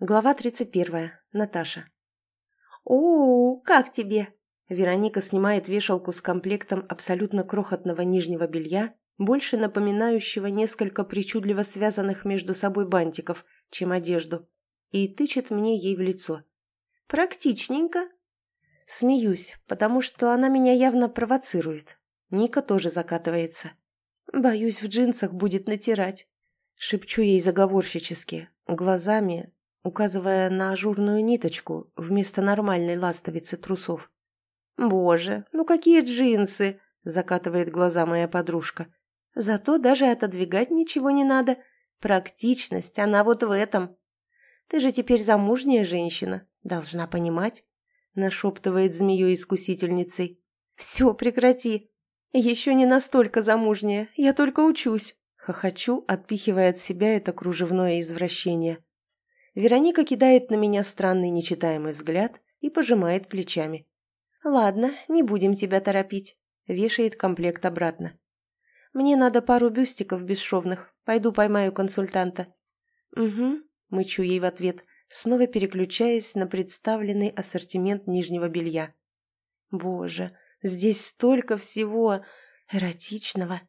Глава 31. Наташа. «О, как тебе?» Вероника снимает вешалку с комплектом абсолютно крохотного нижнего белья, больше напоминающего несколько причудливо связанных между собой бантиков, чем одежду, и тычет мне ей в лицо. «Практичненько». Смеюсь, потому что она меня явно провоцирует. Ника тоже закатывается. Боюсь, в джинсах будет натирать. Шепчу ей заговорщически, глазами, указывая на ажурную ниточку вместо нормальной ластовицы трусов. «Боже, ну какие джинсы!» – закатывает глаза моя подружка. «Зато даже отодвигать ничего не надо. Практичность, она вот в этом. Ты же теперь замужняя женщина, должна понимать», – нашептывает змеей-искусительницей. «Все, прекрати. Еще не настолько замужняя, я только учусь», – хохочу, отпихивая от себя это кружевное извращение. Вероника кидает на меня странный нечитаемый взгляд и пожимает плечами. «Ладно, не будем тебя торопить», — вешает комплект обратно. «Мне надо пару бюстиков бесшовных. Пойду поймаю консультанта». «Угу», — мычу ей в ответ, снова переключаясь на представленный ассортимент нижнего белья. «Боже, здесь столько всего эротичного!»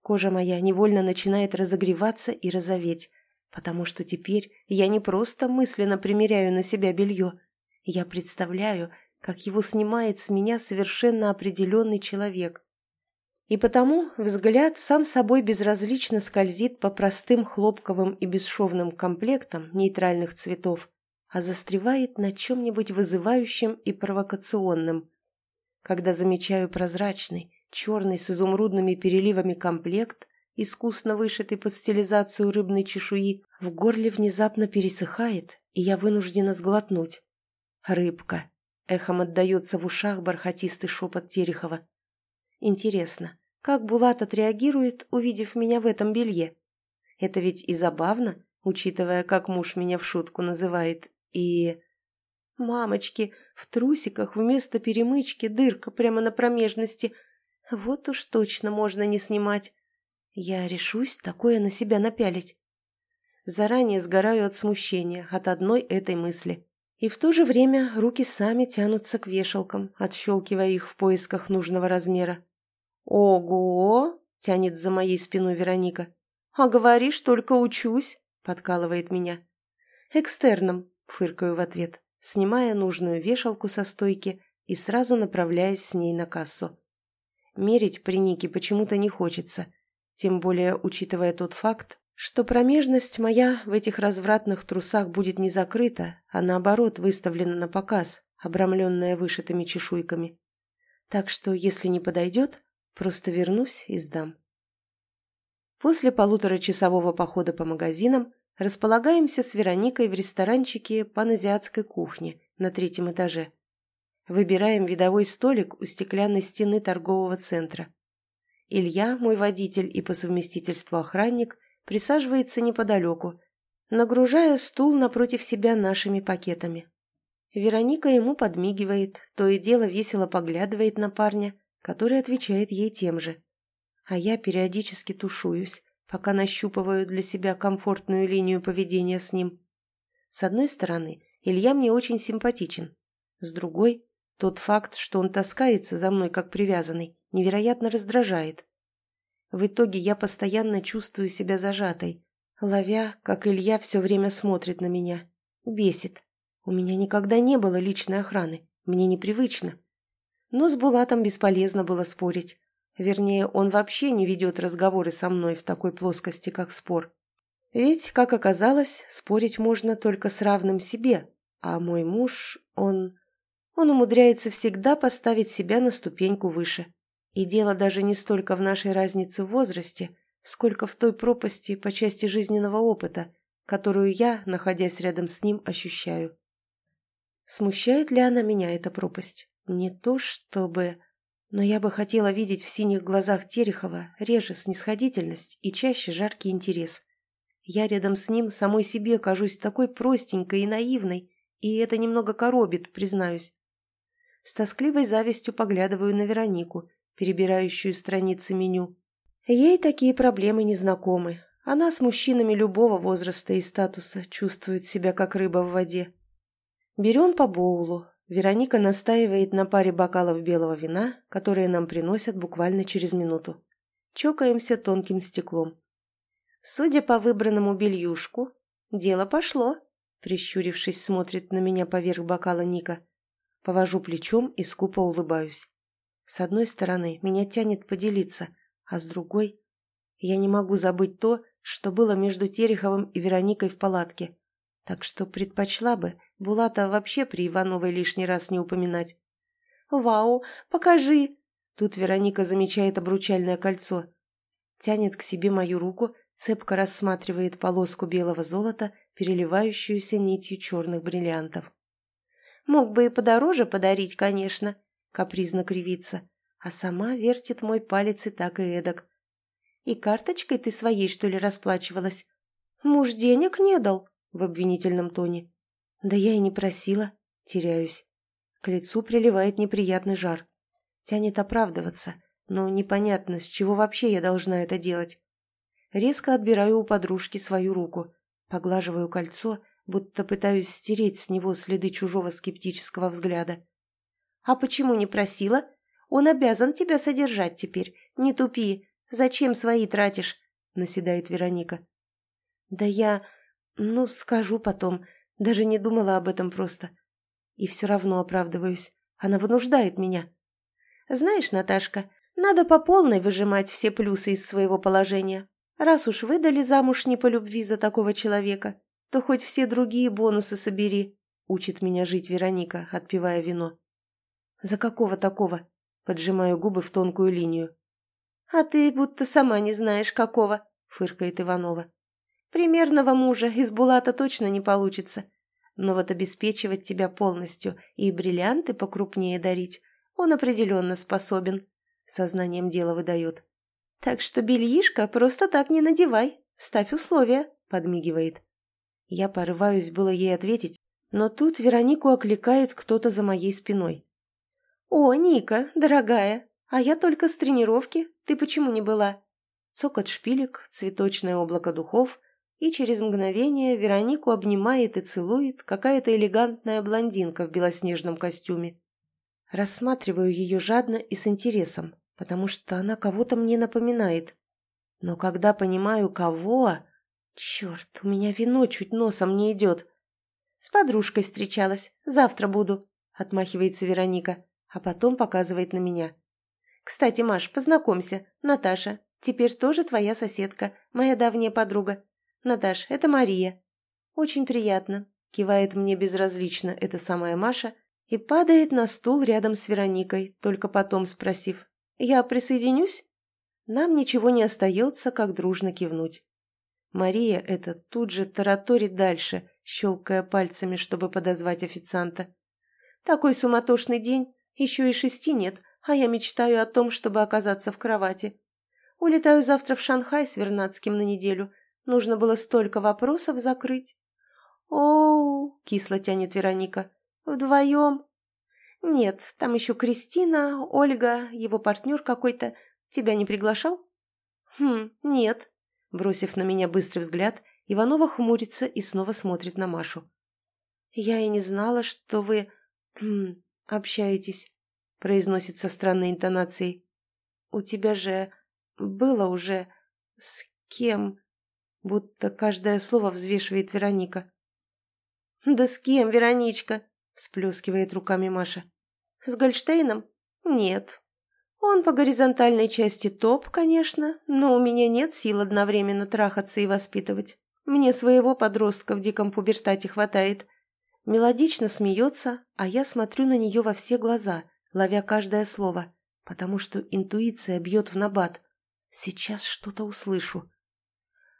Кожа моя невольно начинает разогреваться и розоветь потому что теперь я не просто мысленно примеряю на себя белье, я представляю, как его снимает с меня совершенно определенный человек. И потому взгляд сам собой безразлично скользит по простым хлопковым и бесшовным комплектам нейтральных цветов, а застревает на чем-нибудь вызывающем и провокационном. Когда замечаю прозрачный, черный с изумрудными переливами комплект, искусно вышитый под стилизацию рыбной чешуи, в горле внезапно пересыхает, и я вынуждена сглотнуть. «Рыбка!» — эхом отдается в ушах бархатистый шепот Терехова. «Интересно, как Булат отреагирует, увидев меня в этом белье? Это ведь и забавно, учитывая, как муж меня в шутку называет, и...» «Мамочки, в трусиках вместо перемычки дырка прямо на промежности. Вот уж точно можно не снимать. Я решусь такое на себя напялить. Заранее сгораю от смущения от одной этой мысли. И в то же время руки сами тянутся к вешалкам, отщелкивая их в поисках нужного размера. «Ого!» — тянет за моей спиной Вероника. «А говоришь, только учусь!» — подкалывает меня. «Экстерном!» — фыркаю в ответ, снимая нужную вешалку со стойки и сразу направляясь с ней на кассу. Мерить при Нике почему-то не хочется, тем более учитывая тот факт, что промежность моя в этих развратных трусах будет не закрыта, а наоборот выставлена на показ, обрамленная вышитыми чешуйками. Так что, если не подойдет, просто вернусь и сдам. После полуторачасового похода по магазинам располагаемся с Вероникой в ресторанчике паназиатской кухни на третьем этаже. Выбираем видовой столик у стеклянной стены торгового центра. Илья, мой водитель и по совместительству охранник, присаживается неподалеку, нагружая стул напротив себя нашими пакетами. Вероника ему подмигивает, то и дело весело поглядывает на парня, который отвечает ей тем же. А я периодически тушуюсь, пока нащупываю для себя комфортную линию поведения с ним. С одной стороны, Илья мне очень симпатичен. С другой, тот факт, что он таскается за мной как привязанный, невероятно раздражает. В итоге я постоянно чувствую себя зажатой, ловя, как Илья все время смотрит на меня. Бесит. У меня никогда не было личной охраны, мне непривычно. Но с Булатом бесполезно было спорить. Вернее, он вообще не ведет разговоры со мной в такой плоскости, как спор. Ведь, как оказалось, спорить можно только с равным себе, а мой муж, он... Он умудряется всегда поставить себя на ступеньку выше. И дело даже не столько в нашей разнице в возрасте, сколько в той пропасти по части жизненного опыта, которую я, находясь рядом с ним, ощущаю. Смущает ли она меня, эта пропасть? Не то чтобы... Но я бы хотела видеть в синих глазах Терехова реже снисходительность и чаще жаркий интерес. Я рядом с ним самой себе кажусь такой простенькой и наивной, и это немного коробит, признаюсь. С тоскливой завистью поглядываю на Веронику, перебирающую страницы меню. Ей такие проблемы не знакомы. Она с мужчинами любого возраста и статуса чувствует себя как рыба в воде. Берем по боулу. Вероника настаивает на паре бокалов белого вина, которые нам приносят буквально через минуту. Чокаемся тонким стеклом. Судя по выбранному бельюшку, дело пошло. Прищурившись, смотрит на меня поверх бокала Ника. Повожу плечом и скупо улыбаюсь. С одной стороны, меня тянет поделиться, а с другой... Я не могу забыть то, что было между Тереховым и Вероникой в палатке. Так что предпочла бы Булата вообще при Ивановой лишний раз не упоминать. «Вау, покажи!» Тут Вероника замечает обручальное кольцо. Тянет к себе мою руку, цепко рассматривает полоску белого золота, переливающуюся нитью черных бриллиантов. «Мог бы и подороже подарить, конечно», — капризно кривится, а сама вертит мой палец и так и эдак. И карточкой ты своей, что ли, расплачивалась? Муж денег не дал, в обвинительном тоне. Да я и не просила. Теряюсь. К лицу приливает неприятный жар. Тянет оправдываться, но непонятно, с чего вообще я должна это делать. Резко отбираю у подружки свою руку, поглаживаю кольцо, будто пытаюсь стереть с него следы чужого скептического взгляда. «А почему не просила? Он обязан тебя содержать теперь. Не тупи. Зачем свои тратишь?» – наседает Вероника. «Да я... ну, скажу потом. Даже не думала об этом просто. И все равно оправдываюсь. Она вынуждает меня. Знаешь, Наташка, надо по полной выжимать все плюсы из своего положения. Раз уж выдали замуж не по любви за такого человека, то хоть все другие бонусы собери», – учит меня жить Вероника, отпивая вино. «За какого такого?» – поджимаю губы в тонкую линию. «А ты будто сама не знаешь, какого», — фыркает Иванова. «Примерного мужа из Булата точно не получится. Но вот обеспечивать тебя полностью и бриллианты покрупнее дарить он определенно способен», — сознанием дела выдает. «Так что бельишко просто так не надевай, ставь условия», — подмигивает. Я порываюсь было ей ответить, но тут Веронику окликает кто-то за моей спиной. «О, Ника, дорогая, а я только с тренировки. Ты почему не была?» Цокот шпилек, цветочное облако духов, и через мгновение Веронику обнимает и целует какая-то элегантная блондинка в белоснежном костюме. Рассматриваю ее жадно и с интересом, потому что она кого-то мне напоминает. Но когда понимаю, кого... Черт, у меня вино чуть носом не идет. С подружкой встречалась, завтра буду, отмахивается Вероника, а потом показывает на меня. Кстати, Маш, познакомься. Наташа. Теперь тоже твоя соседка, моя давняя подруга. Наташ, это Мария. Очень приятно. Кивает мне безразлично эта самая Маша и падает на стул рядом с Вероникой, только потом спросив. «Я присоединюсь?» Нам ничего не остается, как дружно кивнуть. Мария это тут же тараторит дальше, щелкая пальцами, чтобы подозвать официанта. Такой суматошный день, еще и шести нет, а я мечтаю о том, чтобы оказаться в кровати. Улетаю завтра в Шанхай с Вернадским на неделю. Нужно было столько вопросов закрыть. «Оу!» — кисло тянет Вероника. «Вдвоем?» «Нет, там еще Кристина, Ольга, его партнер какой-то. Тебя не приглашал?» «Хм, нет». Бросив на меня быстрый взгляд, Иванова хмурится и снова смотрит на Машу. «Я и не знала, что вы... Общаетесь» произносит со странной интонацией. «У тебя же было уже... с кем?» Будто каждое слово взвешивает Вероника. «Да с кем, Вероничка?» – всплескивает руками Маша. «С Гольштейном? Нет. Он по горизонтальной части топ, конечно, но у меня нет сил одновременно трахаться и воспитывать. Мне своего подростка в диком пубертате хватает». Мелодично смеется, а я смотрю на нее во все глаза – ловя каждое слово, потому что интуиция бьет в набат. Сейчас что-то услышу.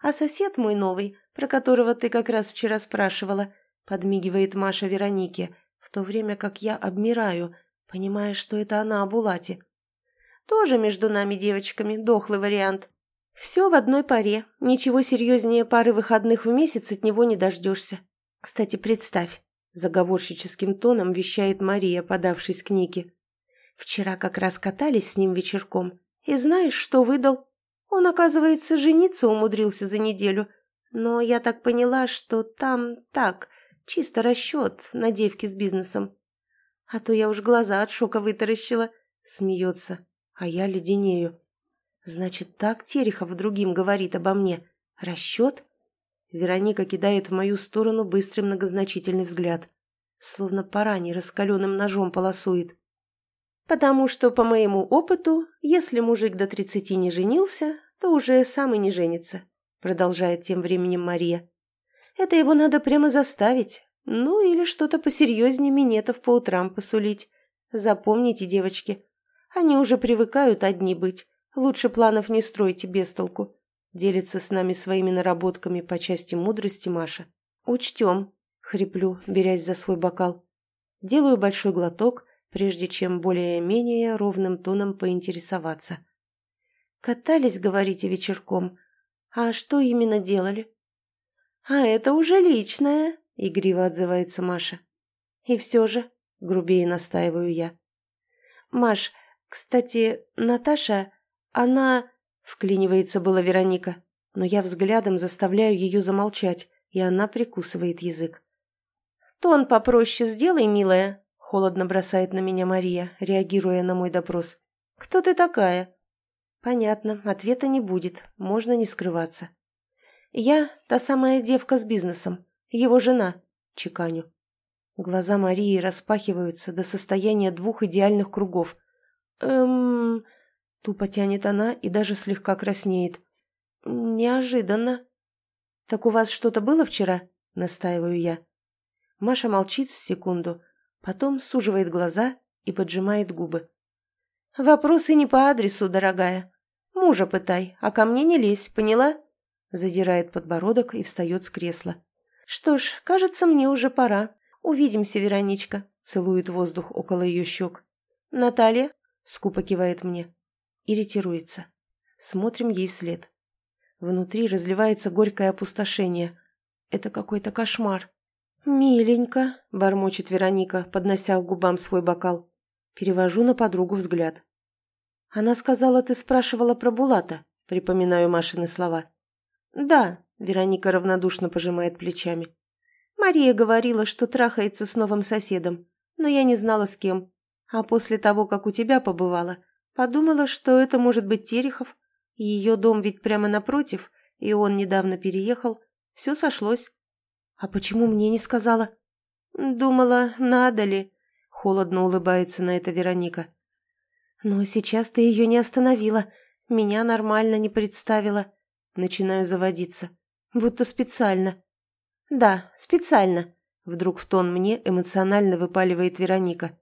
«А сосед мой новый, про которого ты как раз вчера спрашивала», подмигивает Маша Веронике, в то время как я обмираю, понимая, что это она о Булате. «Тоже между нами девочками дохлый вариант. Все в одной паре, ничего серьезнее пары выходных в месяц от него не дождешься. Кстати, представь, заговорщическим тоном вещает Мария, подавшись к Нике. Вчера как раз катались с ним вечерком. И знаешь, что выдал? Он, оказывается, жениться умудрился за неделю. Но я так поняла, что там так, чисто расчет на девки с бизнесом. А то я уж глаза от шока вытаращила. Смеется, а я леденею. Значит, так Терехов другим говорит обо мне. Расчет? Вероника кидает в мою сторону быстрый многозначительный взгляд. Словно по ране раскаленным ножом полосует. Потому что, по моему опыту, если мужик до тридцати не женился, то уже сам и не женится, продолжает тем временем Мария. Это его надо прямо заставить. Ну, или что-то посерьезнее минетов по утрам посулить. Запомните, девочки, они уже привыкают одни быть. Лучше планов не стройте без толку. Делится с нами своими наработками по части мудрости Маша. Учтем, хриплю, берясь за свой бокал. Делаю большой глоток, прежде чем более-менее ровным тоном поинтересоваться. «Катались, говорите, вечерком. А что именно делали?» «А это уже личное», — игриво отзывается Маша. «И все же», — грубее настаиваю я. «Маш, кстати, Наташа, она...» Вклинивается была Вероника, но я взглядом заставляю ее замолчать, и она прикусывает язык. «Тон попроще сделай, милая», — холодно бросает на меня Мария, реагируя на мой допрос. «Кто ты такая?» «Понятно, ответа не будет, можно не скрываться». «Я та самая девка с бизнесом, его жена», — чеканю. Глаза Марии распахиваются до состояния двух идеальных кругов. «Эм...» Тупо тянет она и даже слегка краснеет. «Неожиданно». «Так у вас что-то было вчера?» – настаиваю я. Маша молчит с секунду, потом суживает глаза и поджимает губы. «Вопросы не по адресу, дорогая. Мужа пытай, а ко мне не лезь, поняла?» Задирает подбородок и встает с кресла. «Что ж, кажется, мне уже пора. Увидимся, Вероничка», – целует воздух около ее щек. «Наталья?» – скупо кивает мне. Иритируется. Смотрим ей вслед. Внутри разливается горькое опустошение. Это какой-то кошмар. «Миленько», — бормочет Вероника, поднося к губам свой бокал. Перевожу на подругу взгляд. «Она сказала, ты спрашивала про Булата», — припоминаю Машины слова. «Да», — Вероника равнодушно пожимает плечами. «Мария говорила, что трахается с новым соседом, но я не знала с кем. А после того, как у тебя побывала, Подумала, что это может быть Терехов. Ее дом ведь прямо напротив, и он недавно переехал. Все сошлось. А почему мне не сказала? Думала, надо ли. Холодно улыбается на это Вероника. Но сейчас ты ее не остановила. Меня нормально не представила. Начинаю заводиться. Будто специально. Да, специально. Вдруг в тон мне эмоционально выпаливает Вероника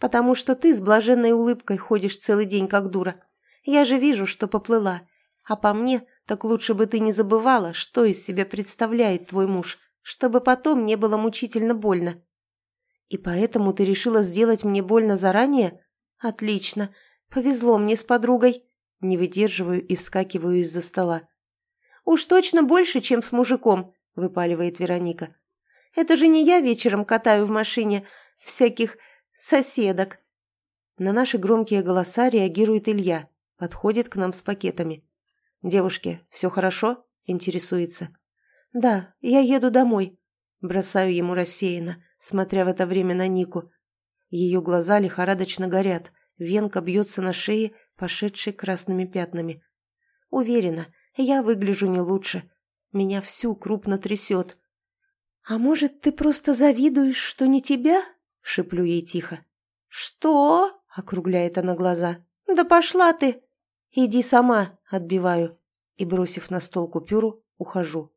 потому что ты с блаженной улыбкой ходишь целый день как дура. Я же вижу, что поплыла. А по мне, так лучше бы ты не забывала, что из себя представляет твой муж, чтобы потом не было мучительно больно. И поэтому ты решила сделать мне больно заранее? Отлично. Повезло мне с подругой. Не выдерживаю и вскакиваю из-за стола. Уж точно больше, чем с мужиком, выпаливает Вероника. Это же не я вечером катаю в машине всяких соседок!» На наши громкие голоса реагирует Илья, подходит к нам с пакетами. «Девушки, все хорошо?» – интересуется. «Да, я еду домой», – бросаю ему рассеянно, смотря в это время на Нику. Ее глаза лихорадочно горят, венка бьется на шее, пошедшей красными пятнами. Уверена, я выгляжу не лучше. Меня всю крупно трясет. «А может, ты просто завидуешь, что не тебя?» — шеплю ей тихо. «Что?» — округляет она глаза. «Да пошла ты!» «Иди сама!» — отбиваю. И, бросив на стол купюру, ухожу.